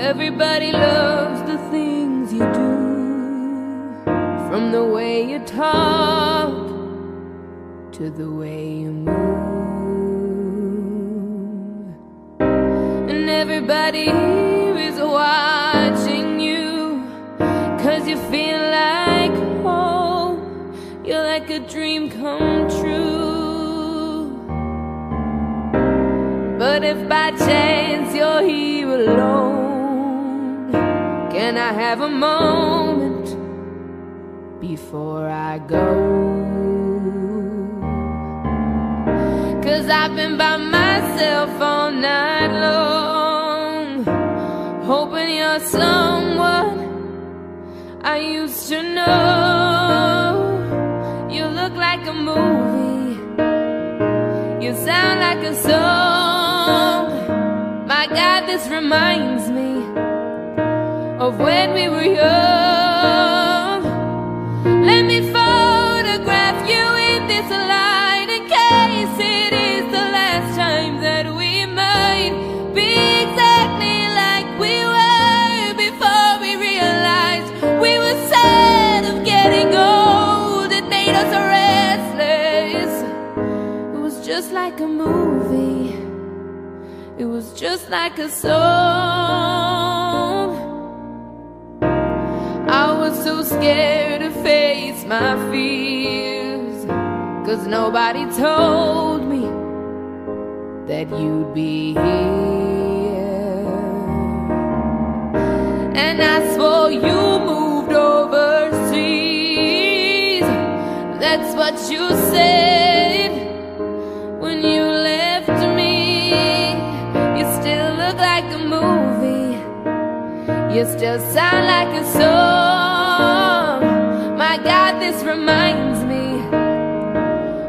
Everybody loves the things you do, from the way you talk to the way you move. And everybody here is watching you, cause you feel like home. You're like a dream come true. But if by chance can I have a moment before I go? Cause I've been by myself all night long, hoping you're someone I used to know. You look like a movie, you sound like a song. My God, this reminds me of when we were young. Let me photograph you in this light in case it is the last time that we might be exactly like we were before we realized we were sad of getting old. It made us restless. It was just like a movie. It was just like a song. Scared to face my fears. Cause nobody told me that you'd be here. And I swore you moved overseas. That's what you said when you left me. You still look like a movie. You still sound like a song. This reminds me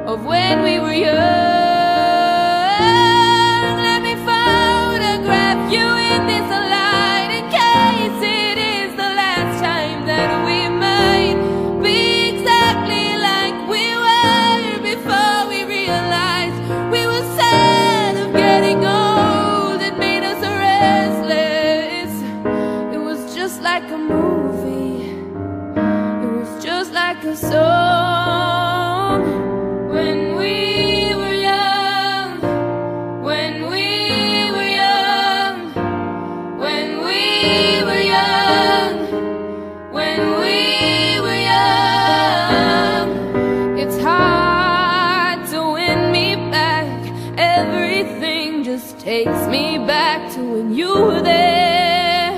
of when we were young. Everything just takes me back to when you were there.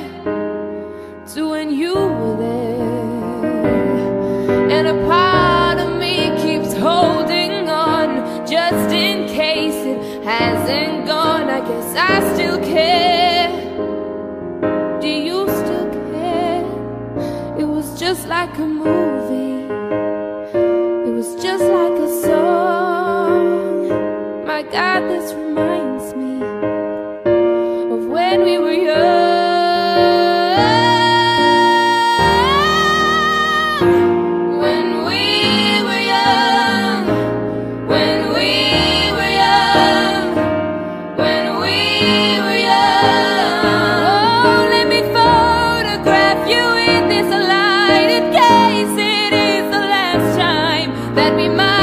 To when you were there. And a part of me keeps holding on just in case it hasn't gone. I guess I still care. God, this reminds me of when we were young. When we were young. When we were young. When we were young. Oh, let me photograph you in this light in case it is the last time that we might.